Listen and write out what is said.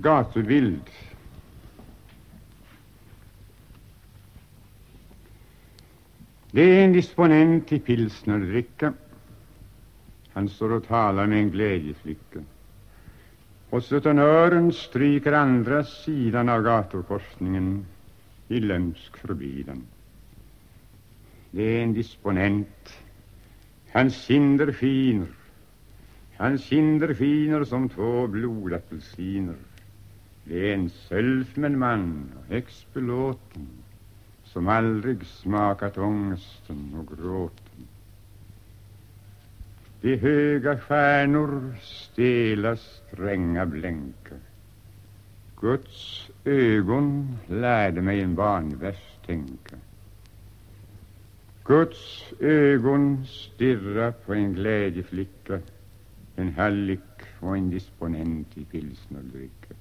Gatubild. Det är en disponent i pilsnerdricka. Han står och talar med en glädjeflicka. Och sutenören stryker andra sidan av gatukorsningen i lömsk förbidan. Det är en disponent. Hans kinder skiner. Hans kinder skiner som två blodapelsiner. Det är en sölfmen man, högst belåten, som aldrig smakat ångesten och gråten. De höga stjärnor stela stränga blänka. Guds ögon lärde mig en barnvers tänka. Guds ögon stirra på en glädjeflicka, en hallick och en disponent i pilsnerdricka.